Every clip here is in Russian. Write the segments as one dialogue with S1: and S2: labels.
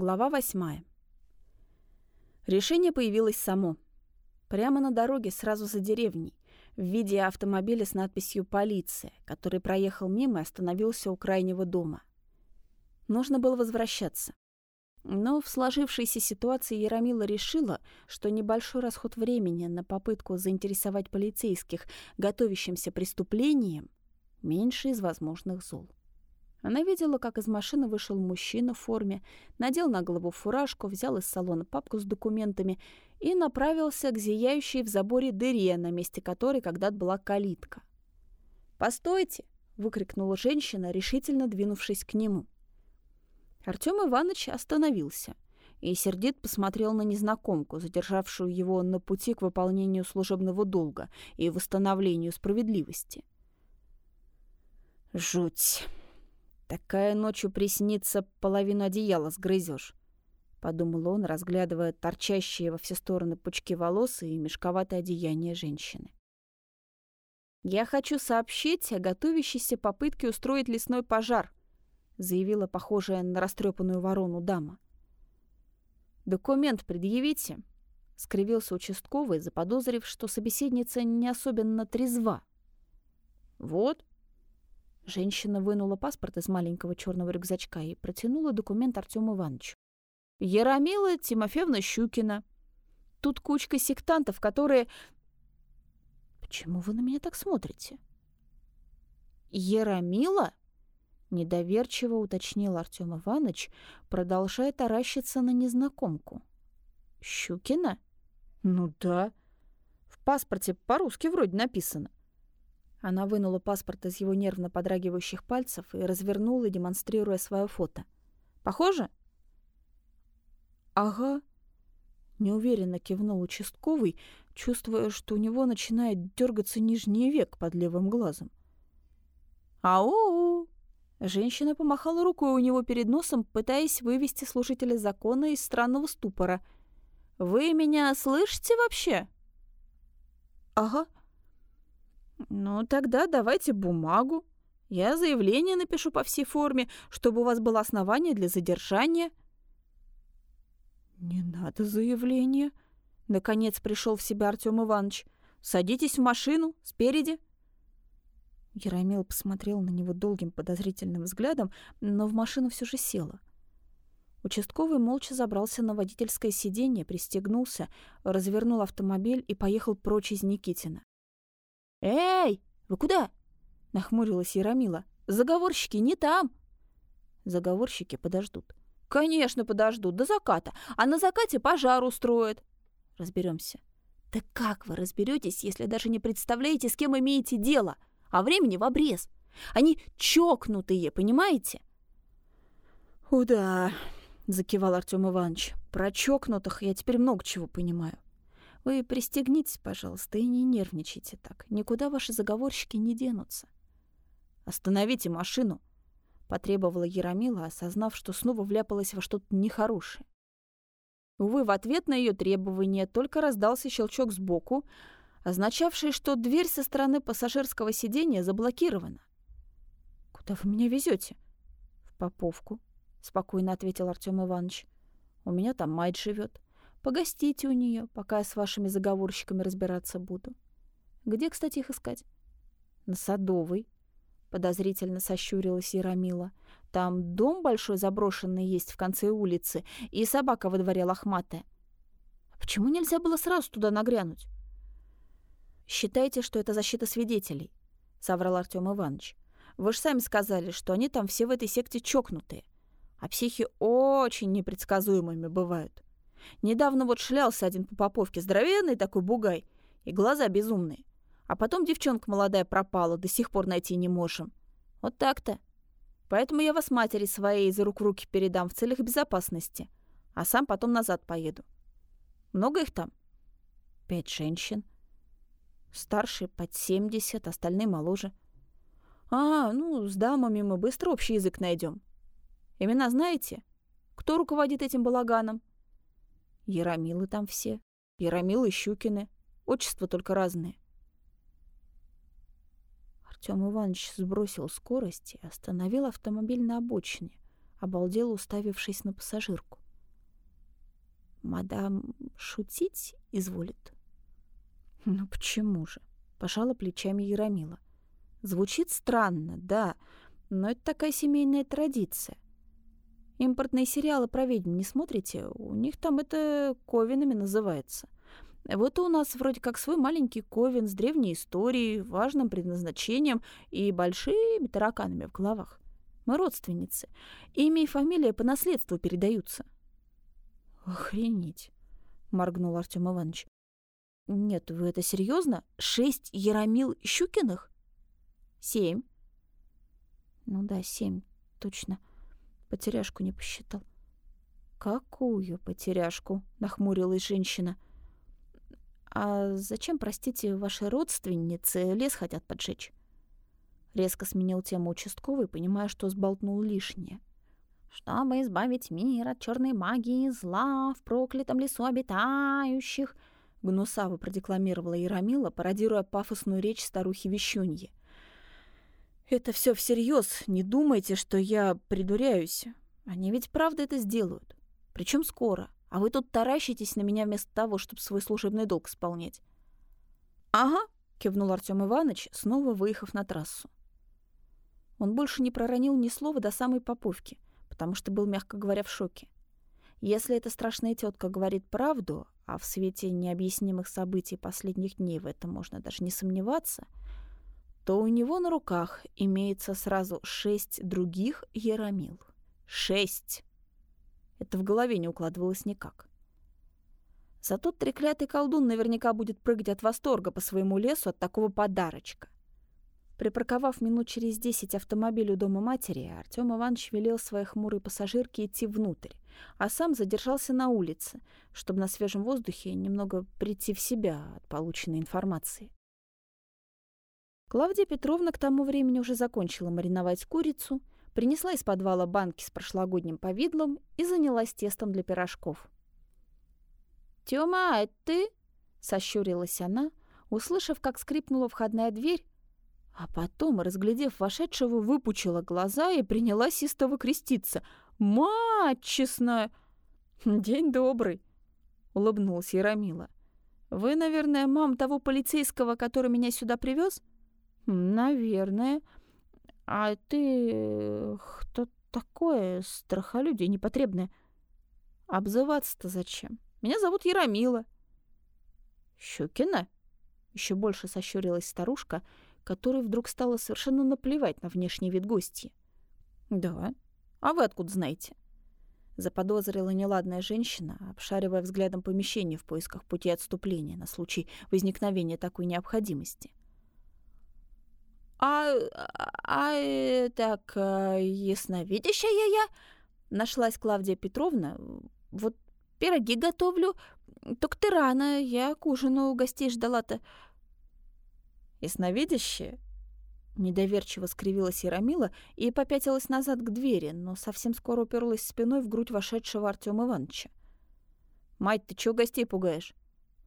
S1: Глава восьмая. Решение появилось само. Прямо на дороге, сразу за деревней, в виде автомобиля с надписью «Полиция», который проехал мимо и остановился у крайнего дома. Нужно было возвращаться. Но в сложившейся ситуации Яромила решила, что небольшой расход времени на попытку заинтересовать полицейских готовящимся преступлением меньше из возможных зол. Она видела, как из машины вышел мужчина в форме, надел на голову фуражку, взял из салона папку с документами и направился к зияющей в заборе дыре, на месте которой когда-то была калитка. «Постойте!» — выкрикнула женщина, решительно двинувшись к нему. Артём Иванович остановился и сердит посмотрел на незнакомку, задержавшую его на пути к выполнению служебного долга и восстановлению справедливости. «Жуть!» Такая ночью приснится, половину одеяла сгрызешь, подумал он, разглядывая торчащие во все стороны пучки волос и мешковатое одеяние женщины. «Я хочу сообщить о готовящейся попытке устроить лесной пожар», заявила похожая на растрепанную ворону дама. «Документ предъявите», — скривился участковый, заподозрив, что собеседница не особенно трезва. «Вот», Женщина вынула паспорт из маленького черного рюкзачка и протянула документ Артему Ивановичу. «Яромила Тимофеевна Щукина. Тут кучка сектантов, которые...» «Почему вы на меня так смотрите?» «Яромила?» — недоверчиво уточнил Артем Иванович, продолжая таращиться на незнакомку. «Щукина? Ну да. В паспорте по-русски вроде написано. Она вынула паспорт из его нервно подрагивающих пальцев и развернула, демонстрируя свое фото. «Похоже?» «Ага», — неуверенно кивнул участковый, чувствуя, что у него начинает дергаться нижний век под левым глазом. «Ау!» Женщина помахала рукой у него перед носом, пытаясь вывести служителя закона из странного ступора. «Вы меня слышите вообще?» «Ага», «Ну, тогда давайте бумагу. Я заявление напишу по всей форме, чтобы у вас было основание для задержания». «Не надо заявления», — наконец пришел в себя Артем Иванович. «Садитесь в машину, спереди». Яромил посмотрел на него долгим подозрительным взглядом, но в машину все же села. Участковый молча забрался на водительское сиденье, пристегнулся, развернул автомобиль и поехал прочь из Никитина. «Эй, вы куда?» — нахмурилась Яромила. «Заговорщики не там!» «Заговорщики подождут». «Конечно, подождут, до заката. А на закате пожар устроят». Разберемся. «Да как вы разберетесь, если даже не представляете, с кем имеете дело? А времени в обрез. Они чокнутые, понимаете?» «О да», — закивал Артем Иванович. «Про чокнутых я теперь много чего понимаю. Вы пристегнитесь, пожалуйста, и не нервничайте так. Никуда ваши заговорщики не денутся. Остановите машину, потребовала Яромила, осознав, что снова вляпалась во что-то нехорошее. Увы, в ответ на ее требование только раздался щелчок сбоку, означавший, что дверь со стороны пассажирского сиденья заблокирована. «Куда вы меня везете? «В Поповку», — спокойно ответил Артем Иванович. «У меня там мать живет. Погостите у нее, пока я с вашими заговорщиками разбираться буду. Где, кстати, их искать? На Садовой. Подозрительно сощурилась Яромила. Там дом большой заброшенный есть в конце улицы, и собака во дворе лохматая. Почему нельзя было сразу туда нагрянуть? Считайте, что это защита свидетелей, соврал Артем Иванович. Вы же сами сказали, что они там все в этой секте чокнутые. А психи очень непредсказуемыми бывают. Недавно вот шлялся один по поповке, здоровенный такой бугай, и глаза безумные. А потом девчонка молодая пропала, до сих пор найти не можем. Вот так-то. Поэтому я вас матери своей за рук в руки передам в целях безопасности, а сам потом назад поеду. Много их там? Пять женщин. Старшие под семьдесят, остальные моложе. А, ну, с дамами мы быстро общий язык найдем. Имена знаете? Кто руководит этим балаганом? Яромилы там все. Яромилы Щукины. Отчества только разные. Артём Иванович сбросил скорость и остановил автомобиль на обочине, обалдел, уставившись на пассажирку. Мадам шутить изволит? Ну почему же? Пожала плечами Яромила. Звучит странно, да, но это такая семейная традиция. Импортные сериалы про ведьм не смотрите? У них там это ковинами называется. Вот у нас вроде как свой маленький ковен с древней историей, важным предназначением и большими тараканами в головах. Мы родственницы. Имя и фамилия по наследству передаются. «Охренеть!» — моргнул Артем Иванович. «Нет, вы это серьезно? Шесть Яромил Щукиных?» «Семь». «Ну да, семь, точно. Потеряшку не посчитал». «Какую потеряшку?» — нахмурилась женщина. «А зачем, простите, ваши родственницы лес хотят поджечь?» Резко сменил тему участковый, понимая, что сболтнул лишнее. «Чтобы избавить мир от черной магии и зла в проклятом лесу обитающих», гнусаво продекламировала Яромила, пародируя пафосную речь старухи Вещуньи. «Это все всерьез. Не думайте, что я придуряюсь. Они ведь правда это сделают. Причем скоро. А вы тут таращитесь на меня вместо того, чтобы свой служебный долг исполнять». «Ага», — кивнул Артем Иванович, снова выехав на трассу. Он больше не проронил ни слова до самой поповки, потому что был, мягко говоря, в шоке. Если эта страшная тетка говорит правду, а в свете необъяснимых событий последних дней в этом можно даже не сомневаться, то у него на руках имеется сразу шесть других Яромил. Шесть! Это в голове не укладывалось никак. Зато треклятый колдун наверняка будет прыгать от восторга по своему лесу от такого подарочка. Припарковав минут через десять автомобиль у дома матери, Артём Иванович велел своей хмурой пассажирке идти внутрь, а сам задержался на улице, чтобы на свежем воздухе немного прийти в себя от полученной информации. Клавдия Петровна к тому времени уже закончила мариновать курицу, принесла из подвала банки с прошлогодним повидлом и занялась тестом для пирожков. «Тёма, а это ты?» — сощурилась она, услышав, как скрипнула входная дверь, а потом, разглядев вошедшего, выпучила глаза и принялась истово креститься. «Мать честная!» «День добрый!» — улыбнулась Яромила. «Вы, наверное, мам того полицейского, который меня сюда привез? «Наверное. А ты кто такое страхолюдие непотребное?» «Обзываться-то зачем? Меня зовут Яромила». «Щукина?» — еще больше сощурилась старушка — которой вдруг стало совершенно наплевать на внешний вид гостья. «Да? А вы откуда знаете?» Заподозрила неладная женщина, обшаривая взглядом помещение в поисках пути отступления на случай возникновения такой необходимости. «А... а... так... ясновидящая я...» Нашлась Клавдия Петровна. «Вот пироги готовлю. Только ты рано, я к ужину гостей ждала-то. «Ясновидящее?» Недоверчиво скривилась Яромила и попятилась назад к двери, но совсем скоро уперлась спиной в грудь вошедшего Артёма Ивановича. «Мать, ты чего гостей пугаешь?»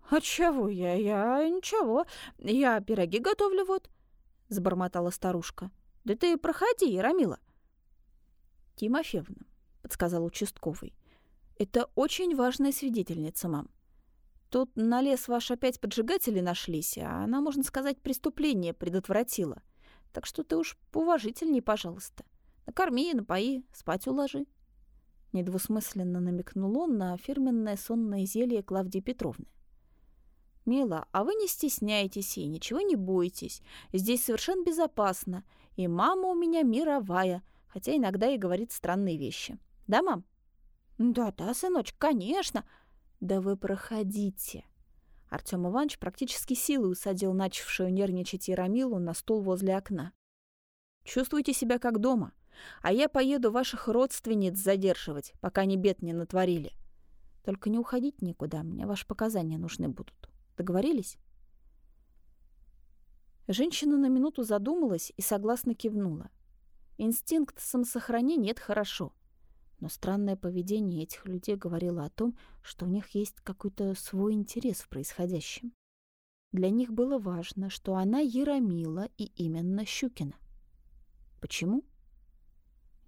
S1: «А чего я? Я ничего. Я пироги готовлю вот», — забормотала старушка. «Да ты проходи, Яромила». «Тимофеевна», — подсказал участковый. «Это очень важная свидетельница, мам. Тут на лес ваш опять поджигатели нашлись, а она, можно сказать, преступление предотвратила. Так что ты уж поуважительней, пожалуйста. Накорми напои, спать уложи». Недвусмысленно намекнул он на фирменное сонное зелье Клавдии Петровны. «Мила, а вы не стесняйтесь и ничего не бойтесь. Здесь совершенно безопасно. И мама у меня мировая, хотя иногда и говорит странные вещи. Да, мам?» «Да-да, сыночек, конечно!» «Да вы проходите!» Артём Иванович практически силой усадил начавшую нервничать Яромилу на стул возле окна. «Чувствуйте себя как дома, а я поеду ваших родственниц задерживать, пока они бед не натворили. Только не уходить никуда, мне ваши показания нужны будут. Договорились?» Женщина на минуту задумалась и согласно кивнула. Инстинкт самосохранения — это хорошо — но странное поведение этих людей говорило о том, что у них есть какой-то свой интерес в происходящем. Для них было важно, что она Яромила и именно Щукина. Почему?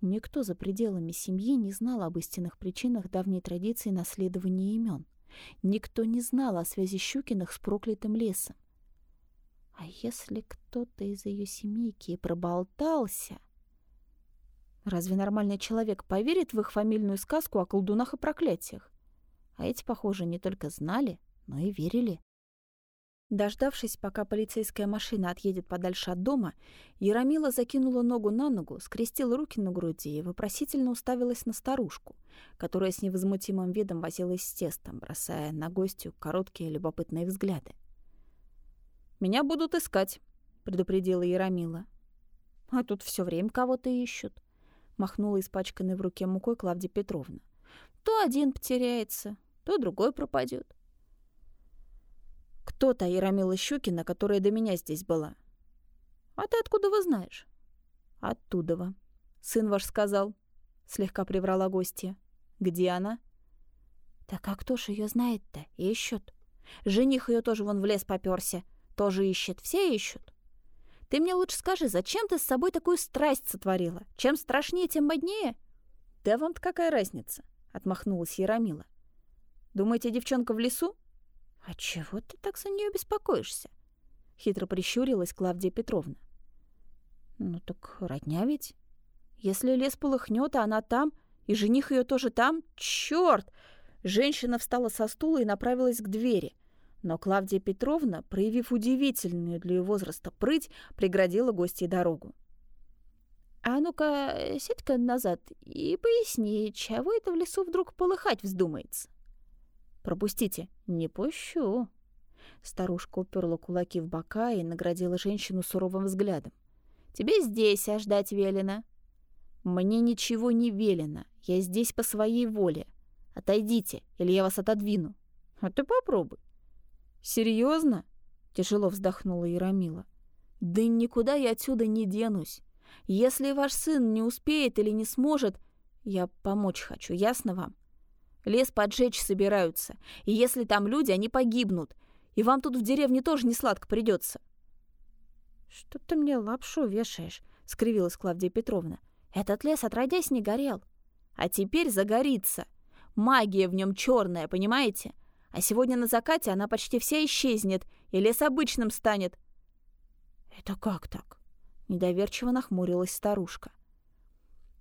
S1: Никто за пределами семьи не знал об истинных причинах давней традиции наследования имен. Никто не знал о связи Щукиных с проклятым лесом. А если кто-то из ее семейки проболтался... Разве нормальный человек поверит в их фамильную сказку о колдунах и проклятиях? А эти, похоже, не только знали, но и верили. Дождавшись, пока полицейская машина отъедет подальше от дома, Яромила закинула ногу на ногу, скрестила руки на груди и вопросительно уставилась на старушку, которая с невозмутимым видом возилась с тестом, бросая на гостью короткие любопытные взгляды. «Меня будут искать», — предупредила Яромила. «А тут все время кого-то ищут», — махнула испачканной в руке мукой Клавдия Петровна. «То один потеряется, то другой пропадет. «Кто та Яромила Щукина, которая до меня здесь была?» «А ты откуда вы знаешь?» «Оттудова. Сын ваш сказал», — слегка приврала гостья. «Где она?» «Так а кто ж ее знает-то? Ищут. Жених ее тоже вон в лес попёрся. Тоже ищет. Все ищут. Ты мне лучше скажи, зачем ты с собой такую страсть сотворила? Чем страшнее, тем моднее?» «Да вам-то какая разница?» — отмахнулась Яромила. «Думаете, девчонка в лесу? «А чего ты так за нее беспокоишься?» — хитро прищурилась Клавдия Петровна. «Ну так родня ведь. Если лес полыхнет, а она там, и жених ее тоже там, черт!» Женщина встала со стула и направилась к двери. Но Клавдия Петровна, проявив удивительную для ее возраста прыть, преградила гостьей дорогу. «А ну-ка, сядь-ка назад и поясни, чего это в лесу вдруг полыхать вздумается?» «Пропустите». «Не пущу». Старушка уперла кулаки в бока и наградила женщину суровым взглядом. «Тебе здесь аж ждать велено». «Мне ничего не велено. Я здесь по своей воле. Отойдите, или я вас отодвину». «А ты попробуй». «Серьезно?» — тяжело вздохнула Яромила. «Да никуда я отсюда не денусь. Если ваш сын не успеет или не сможет, я помочь хочу, ясно вам? Лес поджечь собираются. И если там люди, они погибнут. И вам тут в деревне тоже не сладко придется. «Что ты мне лапшу вешаешь?» — скривилась Клавдия Петровна. «Этот лес отродясь не горел. А теперь загорится. Магия в нем черная, понимаете? А сегодня на закате она почти вся исчезнет, и лес обычным станет». «Это как так?» — недоверчиво нахмурилась старушка.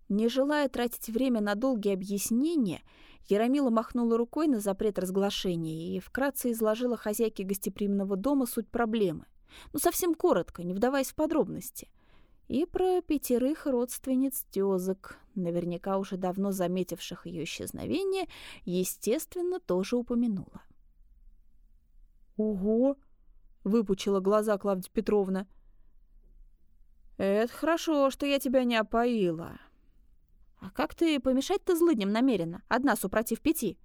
S1: Не желая тратить время на долгие объяснения, Яромила махнула рукой на запрет разглашения и вкратце изложила хозяйке гостеприимного дома суть проблемы. Ну, совсем коротко, не вдаваясь в подробности. И про пятерых родственниц тёзок, наверняка уже давно заметивших ее исчезновение, естественно, тоже упомянула. «Ого!» — выпучила глаза Клавдия Петровна. «Это хорошо, что я тебя не опоила. «А как ты помешать-то злыдням намеренно, одна супротив пяти?»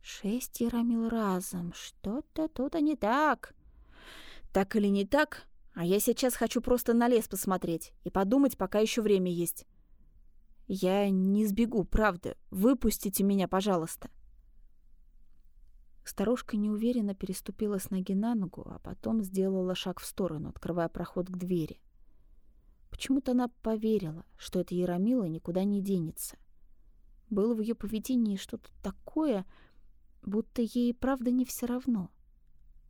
S1: «Шесть яромил разом. Что-то тут не так». «Так или не так, а я сейчас хочу просто на лес посмотреть и подумать, пока еще время есть. Я не сбегу, правда. Выпустите меня, пожалуйста». Старушка неуверенно переступила с ноги на ногу, а потом сделала шаг в сторону, открывая проход к двери. Почему-то она поверила, что эта Яромила никуда не денется. Было в ее поведении что-то такое, будто ей правда не все равно.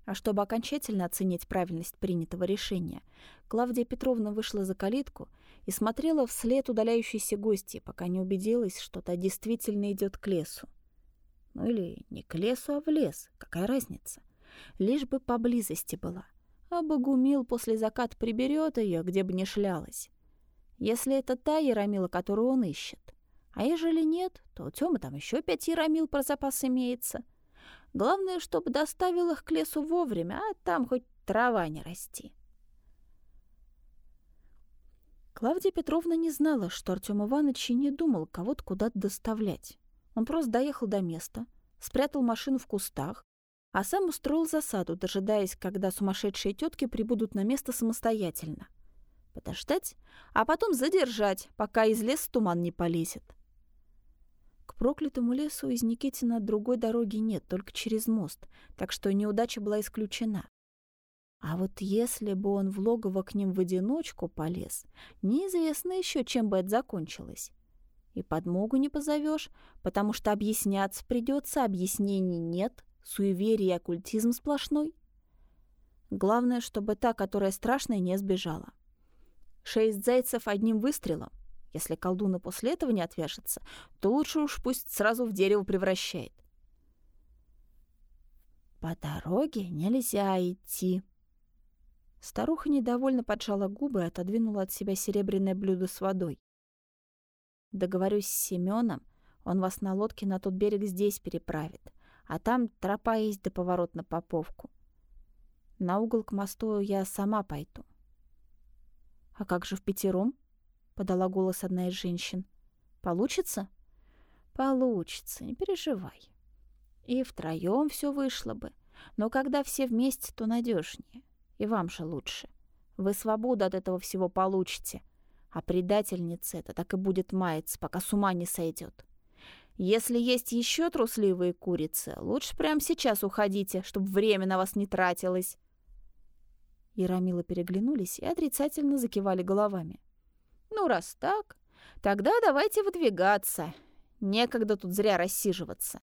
S1: А чтобы окончательно оценить правильность принятого решения, Клавдия Петровна вышла за калитку и смотрела вслед удаляющейся гости, пока не убедилась, что та действительно идет к лесу. Ну или не к лесу, а в лес, какая разница. Лишь бы поблизости была — а Богумил после закат приберет ее, где бы ни шлялась. Если это та Яромила, которую он ищет. А ежели нет, то у Тёмы там еще пять Яромил про запас имеется. Главное, чтобы доставил их к лесу вовремя, а там хоть трава не расти. Клавдия Петровна не знала, что Артём Иванович и не думал кого-то куда-то доставлять. Он просто доехал до места, спрятал машину в кустах, а сам устроил засаду, дожидаясь, когда сумасшедшие тетки прибудут на место самостоятельно. Подождать, а потом задержать, пока из леса туман не полезет. К проклятому лесу из Никитина другой дороги нет, только через мост, так что неудача была исключена. А вот если бы он в логово к ним в одиночку полез, неизвестно еще, чем бы это закончилось. И подмогу не позовешь, потому что объясняться придется, объяснений нет, суеверие и оккультизм сплошной. Главное, чтобы та, которая страшная, не сбежала. Шесть зайцев одним выстрелом. Если колдун и после этого не отвяжется, то лучше уж пусть сразу в дерево превращает. «По дороге нельзя идти». Старуха недовольно поджала губы и отодвинула от себя серебряное блюдо с водой. «Договорюсь с Семеном, он вас на лодке на тот берег здесь переправит, а там тропа есть до поворот на Поповку. На угол к мосту я сама пойду. «А как же в пятером?» — подала голос одна из женщин. «Получится?» «Получится, не переживай. И втроем все вышло бы. Но когда все вместе, то надежнее. И вам же лучше. Вы свободу от этого всего получите. А предательница это так и будет маяться, пока с ума не сойдет. Если есть еще трусливые курицы, лучше прямо сейчас уходите, чтобы время на вас не тратилось. И Рамила переглянулись и отрицательно закивали головами. «Ну, раз так, тогда давайте выдвигаться. Некогда тут зря рассиживаться».